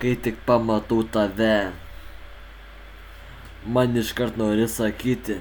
kai tik pamatau tave man iškart nori sakyti